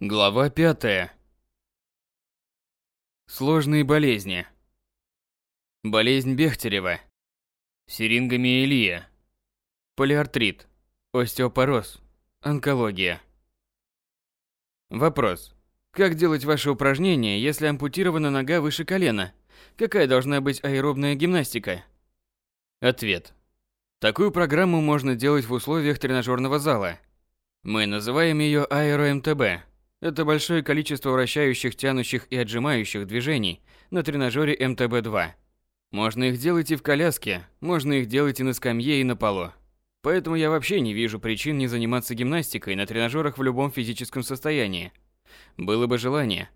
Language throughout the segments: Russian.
Глава 5. Сложные болезни. Болезнь Бехтерева. Сирингомиелия. Полиартрит. Остеопороз. Онкология. Вопрос. Как делать ваши упражнения, если ампутирована нога выше колена? Какая должна быть аэробная гимнастика? Ответ. Такую программу можно делать в условиях тренажерного зала. Мы называем ее аэро-МТБ. Это большое количество вращающих, тянущих и отжимающих движений на тренажере МТБ-2. Можно их делать и в коляске, можно их делать и на скамье, и на полу. Поэтому я вообще не вижу причин не заниматься гимнастикой на тренажерах в любом физическом состоянии. Было бы желание.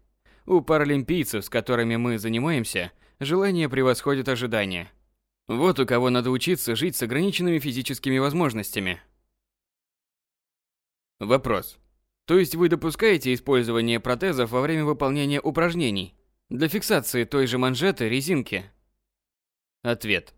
У паралимпийцев, с которыми мы занимаемся, желание превосходит ожидания. Вот у кого надо учиться жить с ограниченными физическими возможностями. Вопрос. То есть вы допускаете использование протезов во время выполнения упражнений для фиксации той же манжеты резинки? Ответ.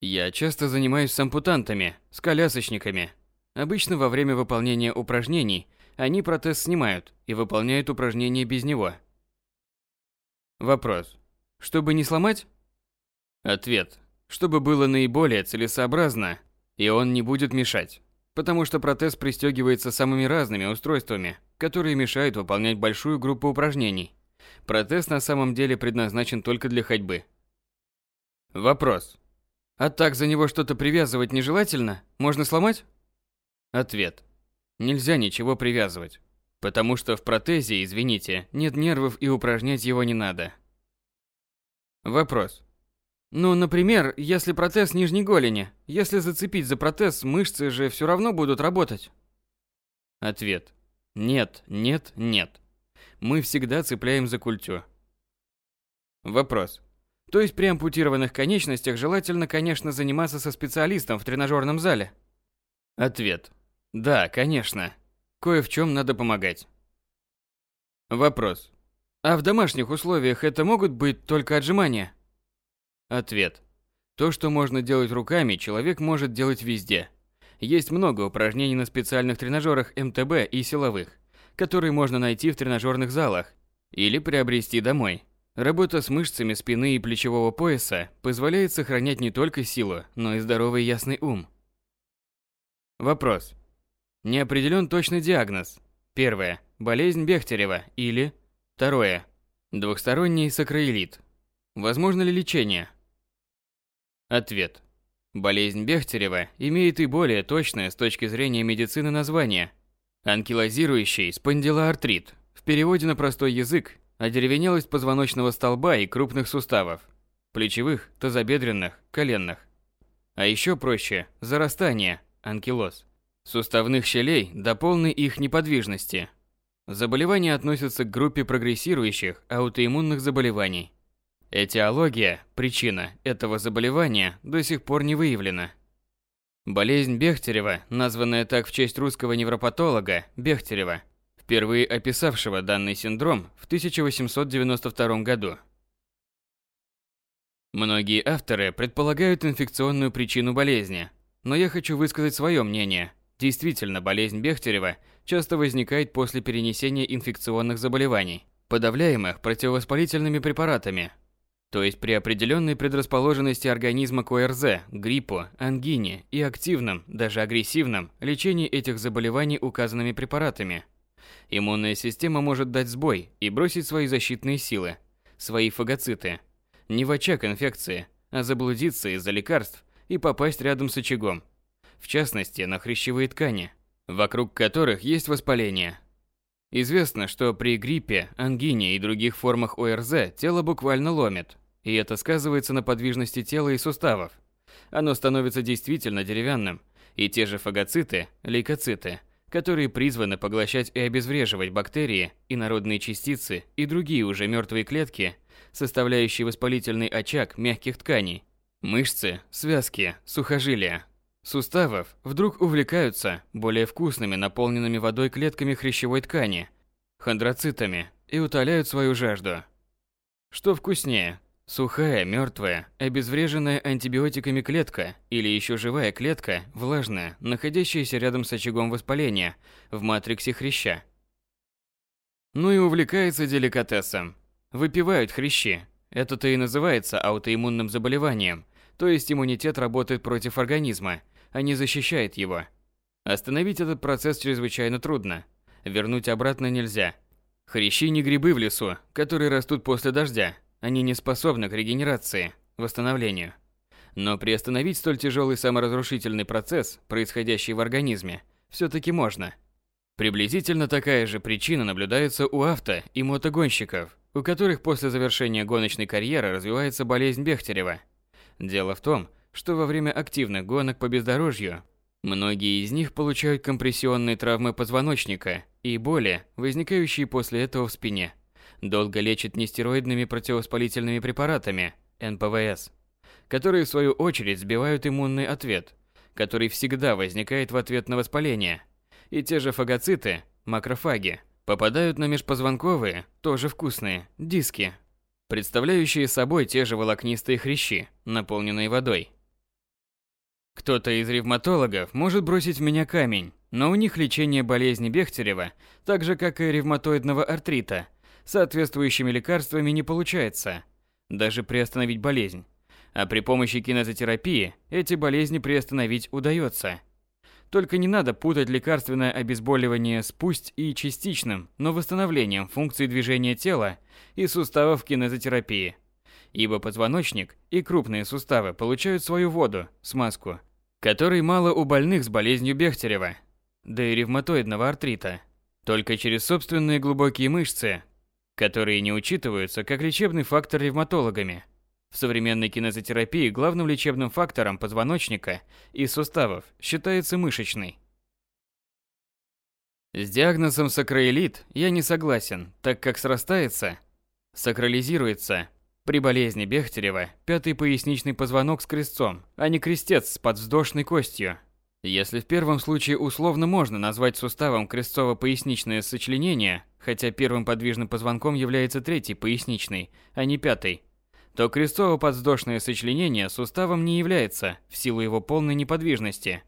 Я часто занимаюсь с ампутантами, с колясочниками. Обычно во время выполнения упражнений они протез снимают и выполняют упражнения без него. Вопрос. Чтобы не сломать? Ответ. Чтобы было наиболее целесообразно, и он не будет мешать потому что протез пристегивается самыми разными устройствами, которые мешают выполнять большую группу упражнений. Протез на самом деле предназначен только для ходьбы. Вопрос. А так за него что-то привязывать нежелательно? Можно сломать? Ответ. Нельзя ничего привязывать. Потому что в протезе, извините, нет нервов и упражнять его не надо. Вопрос. Ну, например, если протез нижней голени, если зацепить за протез, мышцы же все равно будут работать. Ответ. Нет, нет, нет. Мы всегда цепляем за культю. Вопрос. То есть при ампутированных конечностях желательно, конечно, заниматься со специалистом в тренажерном зале? Ответ. Да, конечно. Кое в чем надо помогать. Вопрос. А в домашних условиях это могут быть только отжимания? Ответ. То, что можно делать руками, человек может делать везде. Есть много упражнений на специальных тренажерах МТБ и силовых, которые можно найти в тренажерных залах или приобрести домой. Работа с мышцами спины и плечевого пояса позволяет сохранять не только силу, но и здоровый ясный ум. Вопрос. Не определен точный диагноз. Первое. Болезнь Бехтерева или Второе. Двухсторонний сакроилит. Возможно ли лечение? Ответ. Болезнь Бехтерева имеет и более точное с точки зрения медицины название – анкилозирующий спондилоартрит. В переводе на простой язык – одеревенелость позвоночного столба и крупных суставов – плечевых, тазобедренных, коленных. А еще проще – зарастание – анкилоз – суставных щелей до полной их неподвижности. Заболевание относится к группе прогрессирующих аутоиммунных заболеваний – Этиология, причина этого заболевания до сих пор не выявлена. Болезнь Бехтерева, названная так в честь русского невропатолога Бехтерева, впервые описавшего данный синдром в 1892 году. Многие авторы предполагают инфекционную причину болезни, но я хочу высказать свое мнение. Действительно, болезнь Бехтерева часто возникает после перенесения инфекционных заболеваний, подавляемых противовоспалительными препаратами, то есть при определенной предрасположенности организма к ОРЗ, гриппу, ангине и активном, даже агрессивном лечении этих заболеваний указанными препаратами. Иммунная система может дать сбой и бросить свои защитные силы, свои фагоциты, не в очаг инфекции, а заблудиться из-за лекарств и попасть рядом с очагом, в частности на хрящевые ткани, вокруг которых есть воспаление – Известно, что при гриппе, ангине и других формах ОРЗ тело буквально ломит, и это сказывается на подвижности тела и суставов. Оно становится действительно деревянным, и те же фагоциты, лейкоциты, которые призваны поглощать и обезвреживать бактерии, инородные частицы и другие уже мертвые клетки, составляющие воспалительный очаг мягких тканей, мышцы, связки, сухожилия, суставов вдруг увлекаются более вкусными наполненными водой клетками хрящевой ткани, хондроцитами, и утоляют свою жажду. Что вкуснее, сухая, мертвая, обезвреженная антибиотиками клетка или еще живая клетка, влажная, находящаяся рядом с очагом воспаления в матриксе хряща? Ну и увлекается деликатесом. Выпивают хрящи. Это-то и называется аутоиммунным заболеванием, то есть иммунитет работает против организма, а не защищает его. Остановить этот процесс чрезвычайно трудно. Вернуть обратно нельзя. Хрящи не грибы в лесу, которые растут после дождя. Они не способны к регенерации, восстановлению. Но приостановить столь тяжелый саморазрушительный процесс, происходящий в организме, все-таки можно. Приблизительно такая же причина наблюдается у авто- и мотогонщиков, у которых после завершения гоночной карьеры развивается болезнь Бехтерева. Дело в том, что во время активных гонок по бездорожью многие из них получают компрессионные травмы позвоночника и боли, возникающие после этого в спине. Долго лечат нестероидными противовоспалительными препаратами, НПВС, которые в свою очередь сбивают иммунный ответ, который всегда возникает в ответ на воспаление. И те же фагоциты, макрофаги, попадают на межпозвонковые, тоже вкусные, диски, представляющие собой те же волокнистые хрящи, наполненные водой. Кто-то из ревматологов может бросить в меня камень, но у них лечение болезни Бехтерева, так же как и ревматоидного артрита, соответствующими лекарствами не получается, даже приостановить болезнь. А при помощи кинезотерапии эти болезни приостановить удается. Только не надо путать лекарственное обезболивание с пусть и частичным, но восстановлением функций движения тела и суставов кинезотерапии. Ибо позвоночник и крупные суставы получают свою воду, смазку, которой мало у больных с болезнью Бехтерева, да и ревматоидного артрита. Только через собственные глубокие мышцы, которые не учитываются как лечебный фактор ревматологами. В современной кинезотерапии главным лечебным фактором позвоночника и суставов считается мышечный. С диагнозом сакраэлит я не согласен, так как срастается, сакрализируется при болезни Бехтерева пятый поясничный позвонок с крестцом, а не крестец с подвздошной костью. Если в первом случае условно можно назвать суставом крестцово-поясничное сочленение, хотя первым подвижным позвонком является третий поясничный, а не пятый, то крестцово-подвздошное сочленение суставом не является в силу его полной неподвижности.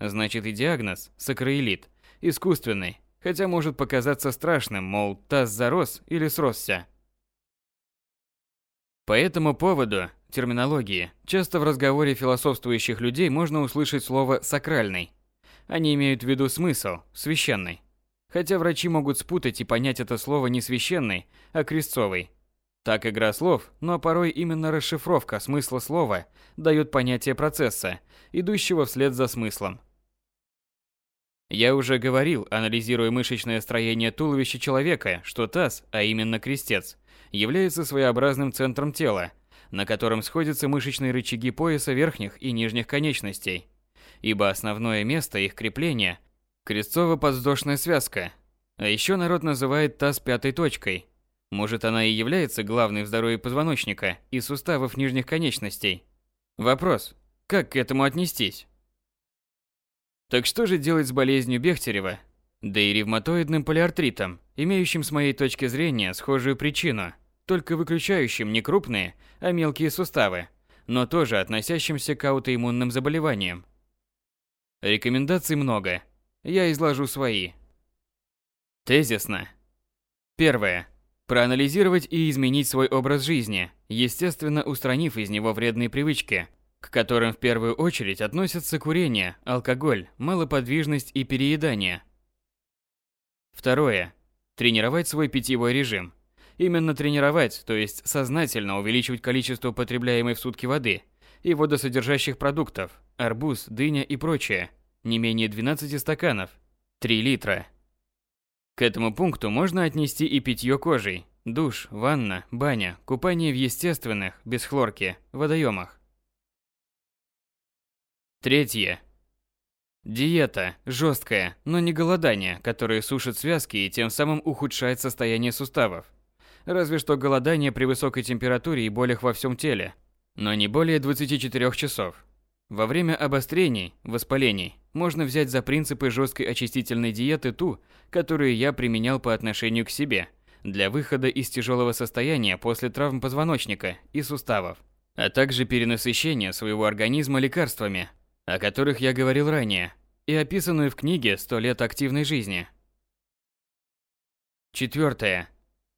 Значит и диагноз – сакроилит, искусственный, хотя может показаться страшным, мол, таз зарос или сросся. По этому поводу, терминологии, часто в разговоре философствующих людей можно услышать слово «сакральный». Они имеют в виду смысл, священный. Хотя врачи могут спутать и понять это слово не священный, а крестцовый – так игра слов, но порой именно расшифровка смысла слова дает понятие процесса, идущего вслед за смыслом. Я уже говорил, анализируя мышечное строение туловища человека, что таз, а именно крестец, является своеобразным центром тела, на котором сходятся мышечные рычаги пояса верхних и нижних конечностей, ибо основное место их крепления – крестцово-подвздошная связка. А еще народ называет таз пятой точкой – может, она и является главной в здоровье позвоночника и суставов нижних конечностей? Вопрос, как к этому отнестись? Так что же делать с болезнью Бехтерева, да и ревматоидным полиартритом, имеющим с моей точки зрения схожую причину, только выключающим не крупные, а мелкие суставы, но тоже относящимся к аутоиммунным заболеваниям? Рекомендаций много. Я изложу свои. Тезисно. Первое. Проанализировать и изменить свой образ жизни, естественно, устранив из него вредные привычки, к которым в первую очередь относятся курение, алкоголь, малоподвижность и переедание. Второе. Тренировать свой питьевой режим. Именно тренировать, то есть сознательно увеличивать количество потребляемой в сутки воды и водосодержащих продуктов, арбуз, дыня и прочее, не менее 12 стаканов, 3 литра, к этому пункту можно отнести и питье кожей, душ, ванна, баня, купание в естественных, без хлорки, водоемах. Третье. Диета, жесткая, но не голодание, которое сушит связки и тем самым ухудшает состояние суставов. Разве что голодание при высокой температуре и болях во всем теле, но не более 24 часов. Во время обострений, воспалений, можно взять за принципы жесткой очистительной диеты ту, которую я применял по отношению к себе, для выхода из тяжелого состояния после травм позвоночника и суставов, а также перенасыщения своего организма лекарствами, о которых я говорил ранее, и описанную в книге «100 лет активной жизни». Четвертое.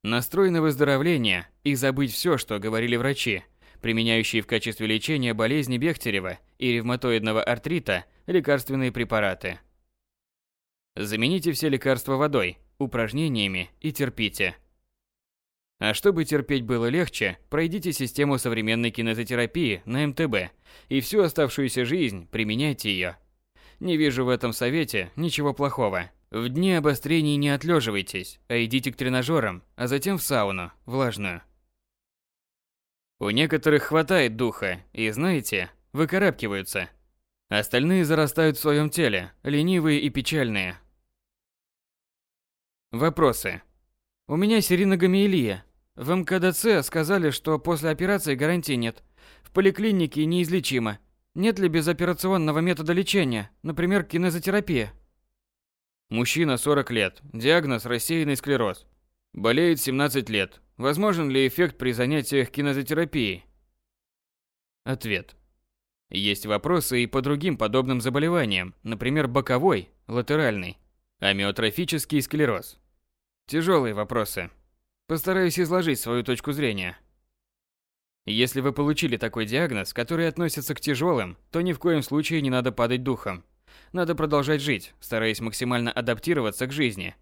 Настрой на выздоровление и забыть все, что говорили врачи, применяющие в качестве лечения болезни Бехтерева и ревматоидного артрита лекарственные препараты. Замените все лекарства водой, упражнениями и терпите. А чтобы терпеть было легче, пройдите систему современной кинезотерапии на МТБ и всю оставшуюся жизнь применяйте ее. Не вижу в этом совете ничего плохого. В дни обострений не отлеживайтесь, а идите к тренажерам, а затем в сауну, влажную. У некоторых хватает духа, и знаете, выкарабкиваются. Остальные зарастают в своем теле, ленивые и печальные. Вопросы. У меня сериногамиелия. В МКДЦ сказали, что после операции гарантии нет. В поликлинике неизлечимо. Нет ли безоперационного метода лечения, например, кинезотерапия? Мужчина 40 лет. Диагноз рассеянный склероз. Болеет 17 лет. Возможен ли эффект при занятиях кинезотерапией? Ответ. Есть вопросы и по другим подобным заболеваниям, например, боковой, латеральный, амиотрофический склероз. Тяжелые вопросы. Постараюсь изложить свою точку зрения. Если вы получили такой диагноз, который относится к тяжелым, то ни в коем случае не надо падать духом. Надо продолжать жить, стараясь максимально адаптироваться к жизни.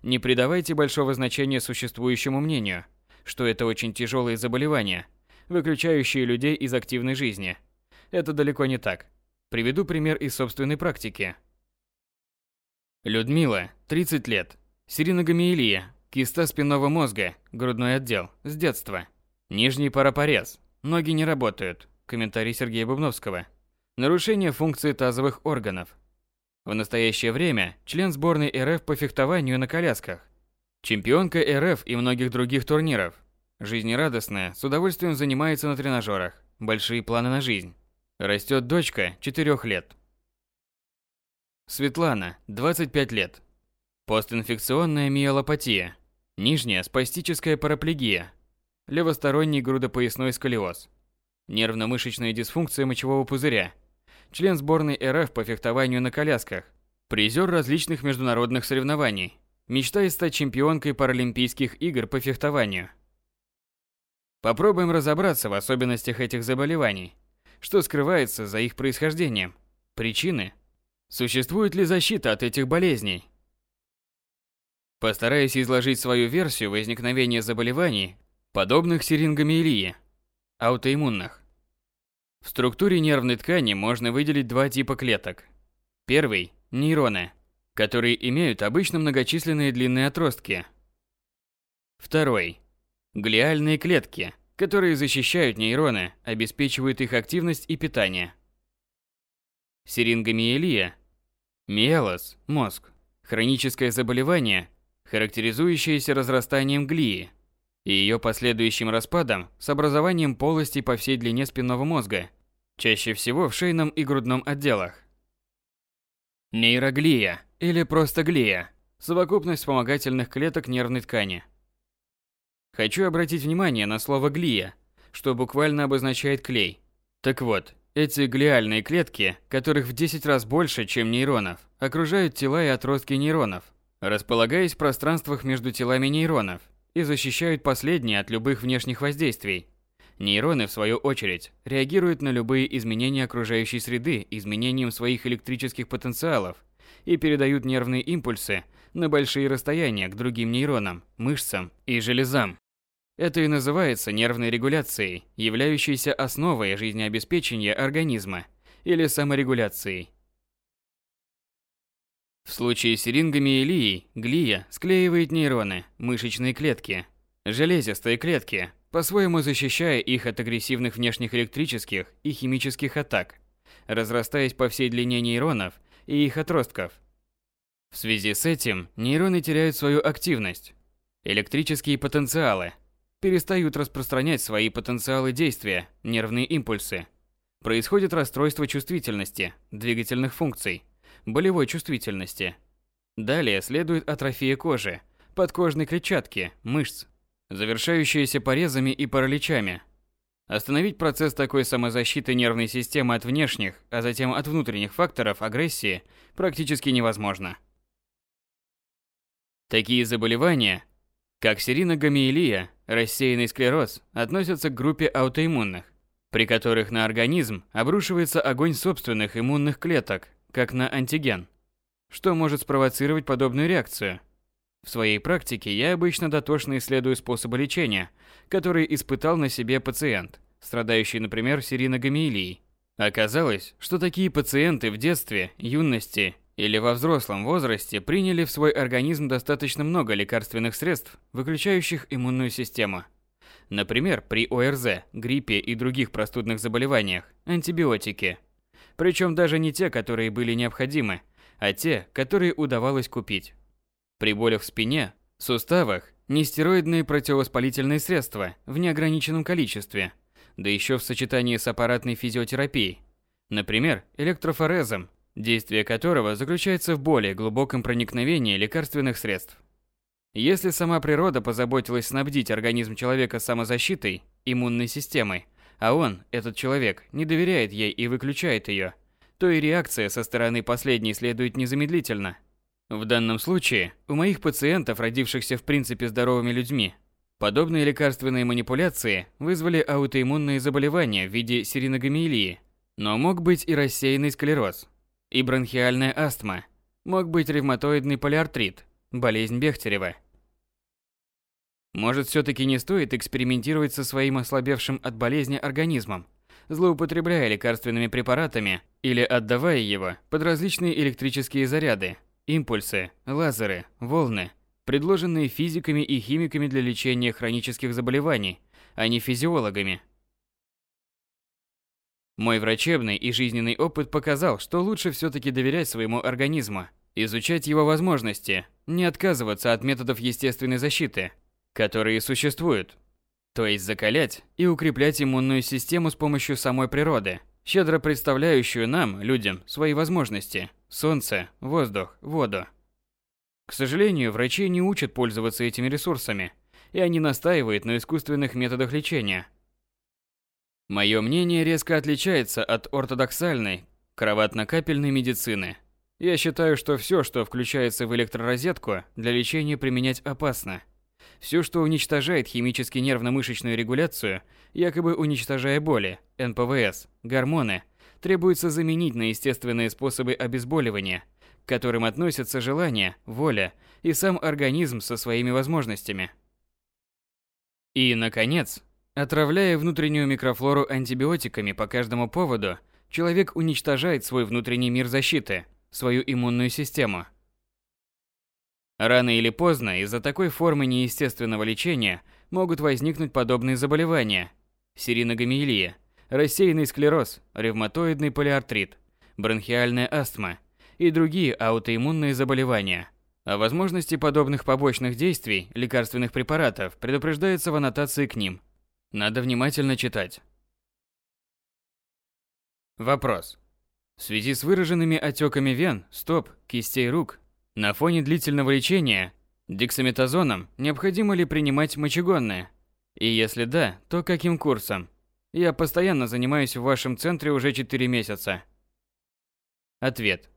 Не придавайте большого значения существующему мнению, что это очень тяжелые заболевания, выключающие людей из активной жизни. Это далеко не так. Приведу пример из собственной практики. Людмила, 30 лет, Сириногамиелия, киста спинного мозга, грудной отдел, с детства. Нижний парапорез, ноги не работают. Комментарий Сергея Бубновского. Нарушение функции тазовых органов. В настоящее время член сборной РФ по фехтованию на колясках. Чемпионка РФ и многих других турниров. Жизнерадостная, с удовольствием занимается на тренажерах. Большие планы на жизнь. Растет дочка 4 лет. Светлана, 25 лет. Постинфекционная миелопатия. Нижняя спастическая параплегия. Левосторонний грудопоясной сколиоз. Нервно-мышечная дисфункция мочевого пузыря. Член сборной РФ по фехтованию на колясках. Призер различных международных соревнований. Мечтает стать чемпионкой Паралимпийских игр по фехтованию. Попробуем разобраться в особенностях этих заболеваний. Что скрывается за их происхождением? Причины? Существует ли защита от этих болезней? Постараюсь изложить свою версию возникновения заболеваний, подобных сирингомиелии, аутоиммунных. В структуре нервной ткани можно выделить два типа клеток. Первый – нейроны, которые имеют обычно многочисленные длинные отростки. Второй – глиальные клетки, которые защищают нейроны, обеспечивают их активность и питание. Сирингомиелия – миелоз, мозг, хроническое заболевание, характеризующаяся разрастанием глии и ее последующим распадом с образованием полостей по всей длине спинного мозга, чаще всего в шейном и грудном отделах. Нейроглия или просто глия – совокупность вспомогательных клеток нервной ткани. Хочу обратить внимание на слово «глия», что буквально обозначает клей. Так вот, эти глиальные клетки, которых в 10 раз больше, чем нейронов, окружают тела и отростки нейронов, располагаясь в пространствах между телами нейронов и защищают последние от любых внешних воздействий. Нейроны, в свою очередь, реагируют на любые изменения окружающей среды изменением своих электрических потенциалов и передают нервные импульсы на большие расстояния к другим нейронам, мышцам и железам. Это и называется нервной регуляцией, являющейся основой жизнеобеспечения организма, или саморегуляцией. В случае с сирингомиелией глия склеивает нейроны, мышечные клетки, железистые клетки, по-своему защищая их от агрессивных внешних электрических и химических атак, разрастаясь по всей длине нейронов и их отростков. В связи с этим нейроны теряют свою активность. Электрические потенциалы перестают распространять свои потенциалы действия, нервные импульсы. Происходит расстройство чувствительности, двигательных функций – болевой чувствительности. Далее следует атрофия кожи, подкожной клетчатки, мышц, завершающаяся порезами и параличами. Остановить процесс такой самозащиты нервной системы от внешних, а затем от внутренних факторов агрессии практически невозможно. Такие заболевания Как сериногамиелия, рассеянный склероз относятся к группе аутоиммунных, при которых на организм обрушивается огонь собственных иммунных клеток, как на антиген, что может спровоцировать подобную реакцию. В своей практике я обычно дотошно исследую способы лечения, которые испытал на себе пациент, страдающий, например, сериногамиелией. Оказалось, что такие пациенты в детстве, юности или во взрослом возрасте приняли в свой организм достаточно много лекарственных средств, выключающих иммунную систему. Например, при ОРЗ, гриппе и других простудных заболеваниях – антибиотики. Причем даже не те, которые были необходимы, а те, которые удавалось купить. При болях в спине, суставах – нестероидные противовоспалительные средства в неограниченном количестве, да еще в сочетании с аппаратной физиотерапией. Например, электрофорезом, действие которого заключается в более глубоком проникновении лекарственных средств. Если сама природа позаботилась снабдить организм человека самозащитой, иммунной системой, а он, этот человек, не доверяет ей и выключает ее, то и реакция со стороны последней следует незамедлительно. В данном случае, у моих пациентов, родившихся в принципе здоровыми людьми, подобные лекарственные манипуляции вызвали аутоиммунные заболевания в виде сериногамиелии, но мог быть и рассеянный склероз, и бронхиальная астма, мог быть ревматоидный полиартрит, болезнь Бехтерева. Может, все-таки не стоит экспериментировать со своим ослабевшим от болезни организмом, злоупотребляя лекарственными препаратами или отдавая его под различные электрические заряды, импульсы, лазеры, волны, предложенные физиками и химиками для лечения хронических заболеваний, а не физиологами – мой врачебный и жизненный опыт показал, что лучше все-таки доверять своему организму, изучать его возможности, не отказываться от методов естественной защиты, которые существуют. То есть закалять и укреплять иммунную систему с помощью самой природы, щедро представляющую нам, людям, свои возможности – солнце, воздух, воду. К сожалению, врачи не учат пользоваться этими ресурсами, и они настаивают на искусственных методах лечения – Мое мнение резко отличается от ортодоксальной, кроватно-капельной медицины. Я считаю, что все, что включается в электророзетку, для лечения применять опасно. Все, что уничтожает химически нервно-мышечную регуляцию, якобы уничтожая боли, НПВС, гормоны, требуется заменить на естественные способы обезболивания, к которым относятся желание, воля и сам организм со своими возможностями. И, наконец, Отравляя внутреннюю микрофлору антибиотиками по каждому поводу, человек уничтожает свой внутренний мир защиты, свою иммунную систему. Рано или поздно из-за такой формы неестественного лечения могут возникнуть подобные заболевания. Сериногамиелия, рассеянный склероз, ревматоидный полиартрит, бронхиальная астма и другие аутоиммунные заболевания. О возможности подобных побочных действий лекарственных препаратов предупреждается в аннотации к ним – надо внимательно читать. Вопрос. В связи с выраженными отеками вен, стоп, кистей рук, на фоне длительного лечения дексаметазоном необходимо ли принимать мочегонное? И если да, то каким курсом? Я постоянно занимаюсь в вашем центре уже 4 месяца. Ответ.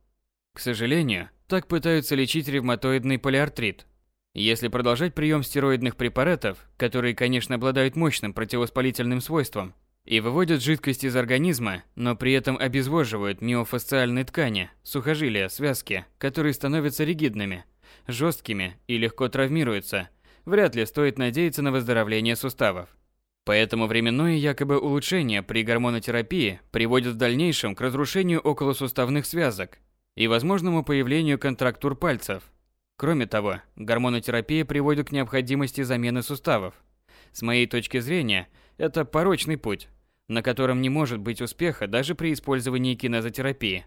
К сожалению, так пытаются лечить ревматоидный полиартрит. Если продолжать прием стероидных препаратов, которые, конечно, обладают мощным противовоспалительным свойством и выводят жидкость из организма, но при этом обезвоживают миофасциальные ткани, сухожилия, связки, которые становятся ригидными, жесткими и легко травмируются, вряд ли стоит надеяться на выздоровление суставов. Поэтому временное якобы улучшение при гормонотерапии приводит в дальнейшем к разрушению околосуставных связок и возможному появлению контрактур пальцев – Кроме того, гормонотерапия приводит к необходимости замены суставов. С моей точки зрения, это порочный путь, на котором не может быть успеха даже при использовании кинезотерапии.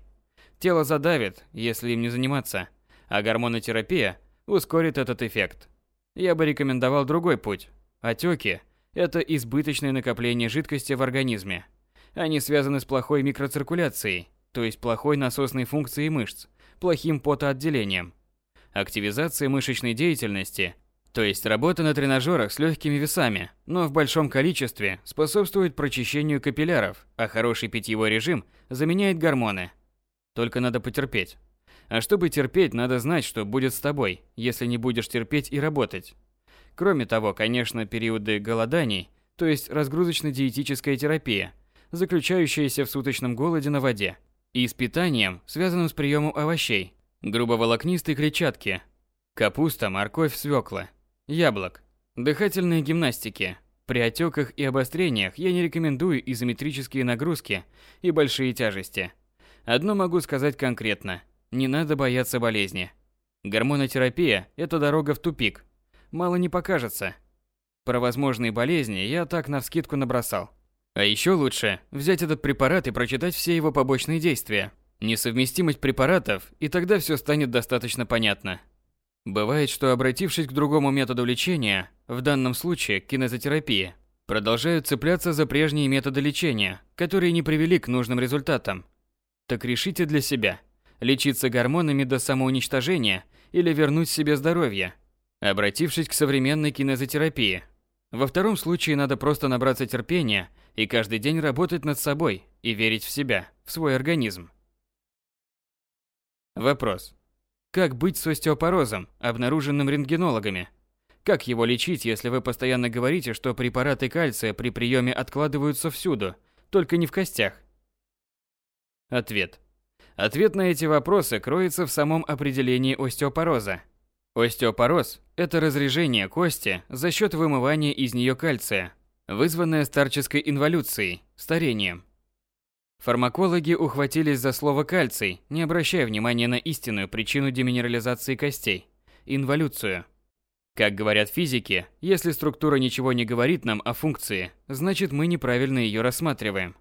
Тело задавит, если им не заниматься, а гормонотерапия ускорит этот эффект. Я бы рекомендовал другой путь. Отеки – это избыточное накопление жидкости в организме. Они связаны с плохой микроциркуляцией, то есть плохой насосной функцией мышц, плохим потоотделением – активизация мышечной деятельности, то есть работа на тренажерах с легкими весами, но в большом количестве способствует прочищению капилляров, а хороший питьевой режим заменяет гормоны. Только надо потерпеть. А чтобы терпеть, надо знать, что будет с тобой, если не будешь терпеть и работать. Кроме того, конечно, периоды голоданий, то есть разгрузочно-диетическая терапия, заключающаяся в суточном голоде на воде, и с питанием, связанным с приемом овощей, грубоволокнистой клетчатки, капуста, морковь, свекла, яблок, дыхательные гимнастики. При отеках и обострениях я не рекомендую изометрические нагрузки и большие тяжести. Одно могу сказать конкретно. Не надо бояться болезни. Гормонотерапия – это дорога в тупик. Мало не покажется. Про возможные болезни я так навскидку набросал. А еще лучше взять этот препарат и прочитать все его побочные действия. Несовместимость препаратов, и тогда все станет достаточно понятно. Бывает, что обратившись к другому методу лечения, в данном случае к кинезотерапии, продолжают цепляться за прежние методы лечения, которые не привели к нужным результатам. Так решите для себя – лечиться гормонами до самоуничтожения или вернуть себе здоровье, обратившись к современной кинезотерапии. Во втором случае надо просто набраться терпения и каждый день работать над собой и верить в себя, в свой организм. Вопрос. Как быть с остеопорозом, обнаруженным рентгенологами? Как его лечить, если вы постоянно говорите, что препараты кальция при приеме откладываются всюду, только не в костях? Ответ. Ответ на эти вопросы кроется в самом определении остеопороза. Остеопороз – это разрежение кости за счет вымывания из нее кальция, вызванное старческой инволюцией, старением. Фармакологи ухватились за слово кальций, не обращая внимания на истинную причину деминерализации костей – инволюцию. Как говорят физики, если структура ничего не говорит нам о функции, значит мы неправильно ее рассматриваем.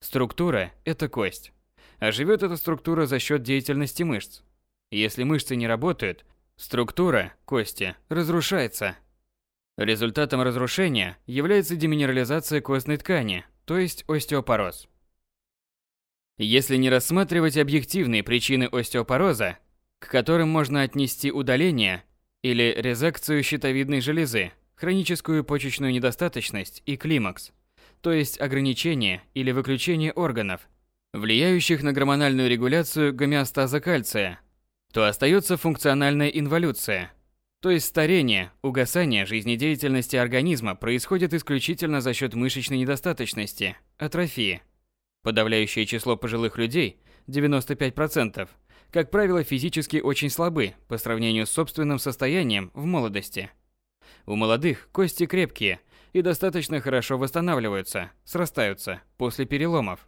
Структура – это кость. А живет эта структура за счет деятельности мышц. Если мышцы не работают, структура, кости, разрушается. Результатом разрушения является деминерализация костной ткани, то есть остеопороз. Если не рассматривать объективные причины остеопороза, к которым можно отнести удаление или резекцию щитовидной железы, хроническую почечную недостаточность и климакс, то есть ограничение или выключение органов, влияющих на гормональную регуляцию гомеостаза кальция, то остается функциональная инволюция, то есть старение, угасание жизнедеятельности организма происходит исключительно за счет мышечной недостаточности, атрофии – Подавляющее число пожилых людей, 95%, как правило, физически очень слабы по сравнению с собственным состоянием в молодости. У молодых кости крепкие и достаточно хорошо восстанавливаются, срастаются после переломов.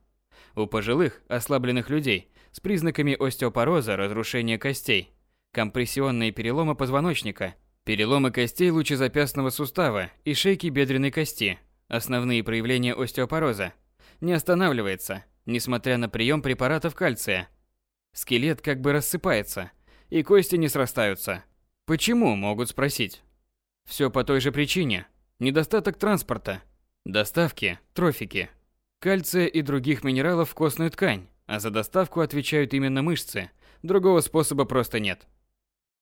У пожилых, ослабленных людей с признаками остеопороза, разрушения костей, компрессионные переломы позвоночника, переломы костей лучезапястного сустава и шейки бедренной кости, основные проявления остеопороза – не останавливается, несмотря на прием препаратов кальция. Скелет как бы рассыпается, и кости не срастаются. Почему, могут спросить. Все по той же причине. Недостаток транспорта, доставки, трофики, кальция и других минералов в костную ткань, а за доставку отвечают именно мышцы. Другого способа просто нет.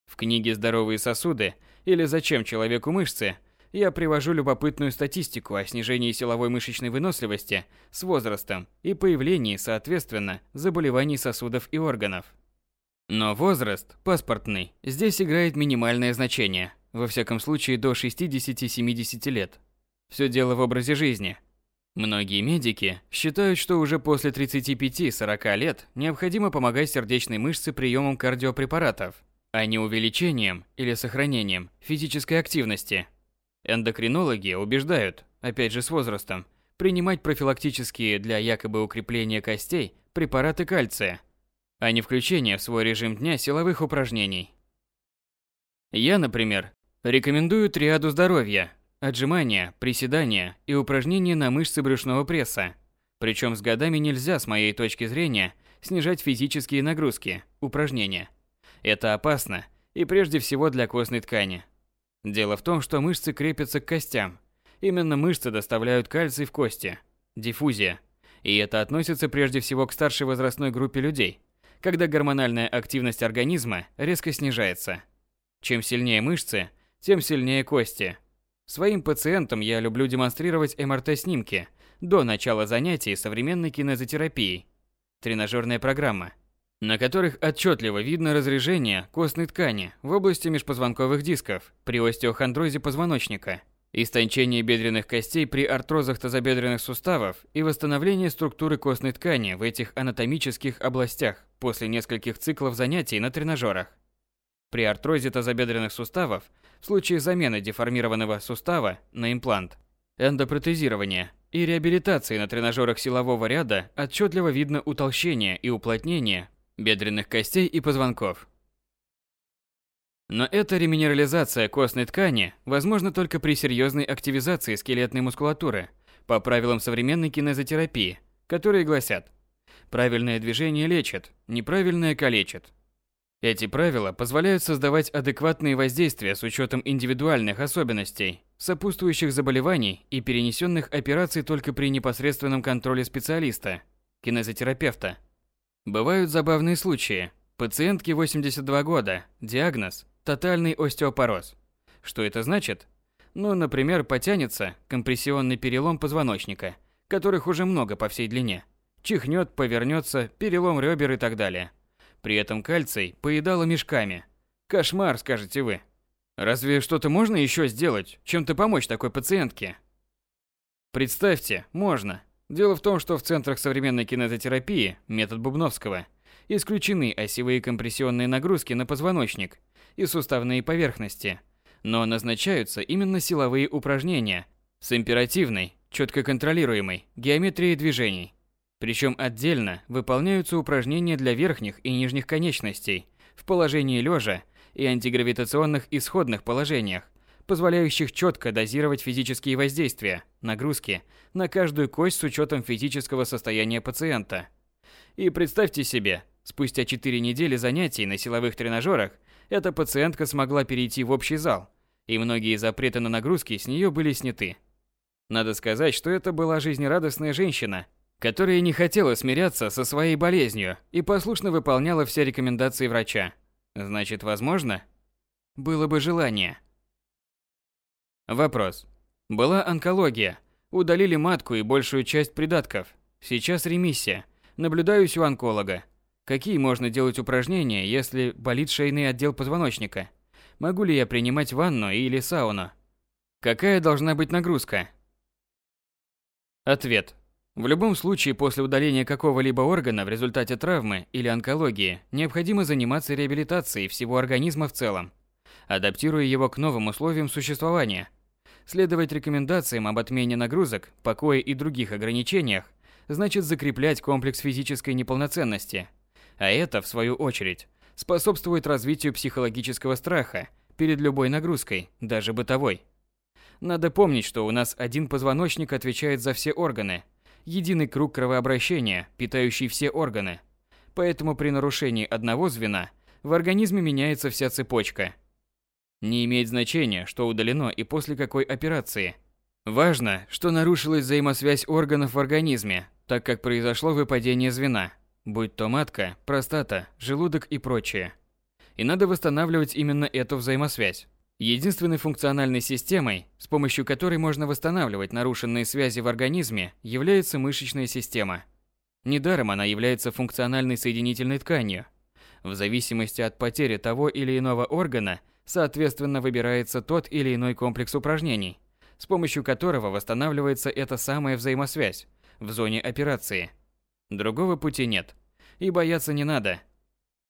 В книге «Здоровые сосуды» или «Зачем человеку мышцы» я привожу любопытную статистику о снижении силовой мышечной выносливости с возрастом и появлении, соответственно, заболеваний сосудов и органов. Но возраст, паспортный, здесь играет минимальное значение, во всяком случае до 60-70 лет. Все дело в образе жизни. Многие медики считают, что уже после 35-40 лет необходимо помогать сердечной мышце приемом кардиопрепаратов, а не увеличением или сохранением физической активности – Эндокринологи убеждают, опять же с возрастом, принимать профилактические для якобы укрепления костей препараты кальция, а не включение в свой режим дня силовых упражнений. Я, например, рекомендую триаду здоровья – отжимания, приседания и упражнения на мышцы брюшного пресса. Причем с годами нельзя, с моей точки зрения, снижать физические нагрузки, упражнения. Это опасно, и прежде всего для костной ткани – Дело в том, что мышцы крепятся к костям. Именно мышцы доставляют кальций в кости. Диффузия. И это относится прежде всего к старшей возрастной группе людей, когда гормональная активность организма резко снижается. Чем сильнее мышцы, тем сильнее кости. Своим пациентам я люблю демонстрировать МРТ-снимки до начала занятий современной кинезотерапией. Тренажерная программа. На которых отчетливо видно разрежение костной ткани в области межпозвонковых дисков при остеохондрозе позвоночника, истончение бедренных костей при артрозах тазобедренных суставов и восстановление структуры костной ткани в этих анатомических областях после нескольких циклов занятий на тренажерах. При артрозе тазобедренных суставов в случае замены деформированного сустава на имплант, эндопротезирования и реабилитации на тренажерах силового ряда отчетливо видно утолщение и уплотнение бедренных костей и позвонков. Но эта реминерализация костной ткани возможна только при серьезной активизации скелетной мускулатуры по правилам современной кинезотерапии, которые гласят «правильное движение лечит, неправильное калечит». Эти правила позволяют создавать адекватные воздействия с учетом индивидуальных особенностей, сопутствующих заболеваний и перенесенных операций только при непосредственном контроле специалиста, кинезотерапевта. Бывают забавные случаи. Пациентке 82 года, диагноз – тотальный остеопороз. Что это значит? Ну, например, потянется компрессионный перелом позвоночника, которых уже много по всей длине. Чихнет, повернется, перелом ребер и так далее – при этом кальций поедала мешками. Кошмар, скажете вы. Разве что-то можно еще сделать, чем-то помочь такой пациентке? Представьте, можно. Дело в том, что в центрах современной кинезотерапии, метод Бубновского, исключены осевые компрессионные нагрузки на позвоночник и суставные поверхности, но назначаются именно силовые упражнения с императивной, четко контролируемой геометрией движений. Причем отдельно выполняются упражнения для верхних и нижних конечностей в положении лежа и антигравитационных исходных положениях, позволяющих четко дозировать физические воздействия, нагрузки на каждую кость с учетом физического состояния пациента. И представьте себе, спустя 4 недели занятий на силовых тренажерах эта пациентка смогла перейти в общий зал, и многие запреты на нагрузки с нее были сняты. Надо сказать, что это была жизнерадостная женщина, которая не хотела смиряться со своей болезнью и послушно выполняла все рекомендации врача. Значит, возможно? Было бы желание. Вопрос. Была онкология. Удалили матку и большую часть придатков. Сейчас ремиссия. Наблюдаюсь у онколога. Какие можно делать упражнения, если болит шейный отдел позвоночника? Могу ли я принимать ванну или сауну? Какая должна быть нагрузка? Ответ. В любом случае, после удаления какого-либо органа в результате травмы или онкологии, необходимо заниматься реабилитацией всего организма в целом, адаптируя его к новым условиям существования. Следовать рекомендациям об отмене нагрузок, покое и других ограничениях значит закреплять комплекс физической неполноценности. А это, в свою очередь, способствует развитию психологического страха перед любой нагрузкой, даже бытовой. Надо помнить, что у нас один позвоночник отвечает за все органы – единый круг кровообращения, питающий все органы. Поэтому при нарушении одного звена в организме меняется вся цепочка. Не имеет значения, что удалено и после какой операции. Важно, что нарушилась взаимосвязь органов в организме, так как произошло выпадение звена, будь то матка, простата, желудок и прочее. И надо восстанавливать именно эту взаимосвязь. Единственной функциональной системой, с помощью которой можно восстанавливать нарушенные связи в организме, является мышечная система. Недаром она является функциональной соединительной тканью. В зависимости от потери того или иного органа, соответственно, выбирается тот или иной комплекс упражнений, с помощью которого восстанавливается эта самая взаимосвязь в зоне операции. Другого пути нет. И бояться не надо,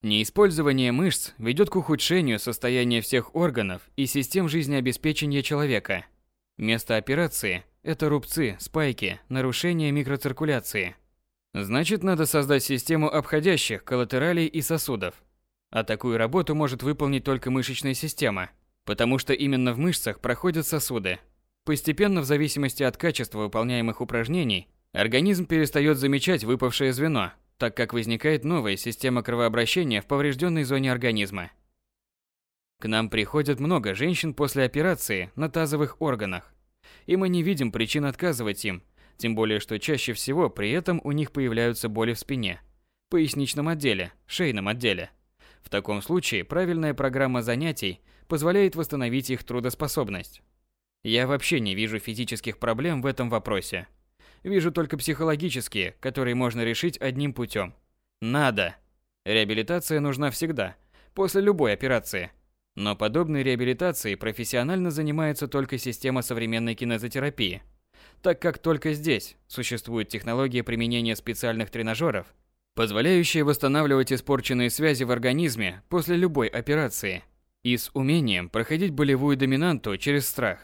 Неиспользование мышц ведет к ухудшению состояния всех органов и систем жизнеобеспечения человека. Место операции – это рубцы, спайки, нарушение микроциркуляции. Значит, надо создать систему обходящих коллатералей и сосудов. А такую работу может выполнить только мышечная система, потому что именно в мышцах проходят сосуды. Постепенно, в зависимости от качества выполняемых упражнений, организм перестает замечать выпавшее звено – так как возникает новая система кровообращения в поврежденной зоне организма. К нам приходят много женщин после операции на тазовых органах, и мы не видим причин отказывать им, тем более что чаще всего при этом у них появляются боли в спине, поясничном отделе, шейном отделе. В таком случае правильная программа занятий позволяет восстановить их трудоспособность. Я вообще не вижу физических проблем в этом вопросе. Вижу только психологические, которые можно решить одним путем. Надо. Реабилитация нужна всегда, после любой операции. Но подобной реабилитацией профессионально занимается только система современной кинезотерапии, так как только здесь существует технология применения специальных тренажеров, позволяющая восстанавливать испорченные связи в организме после любой операции, и с умением проходить болевую доминанту через страх.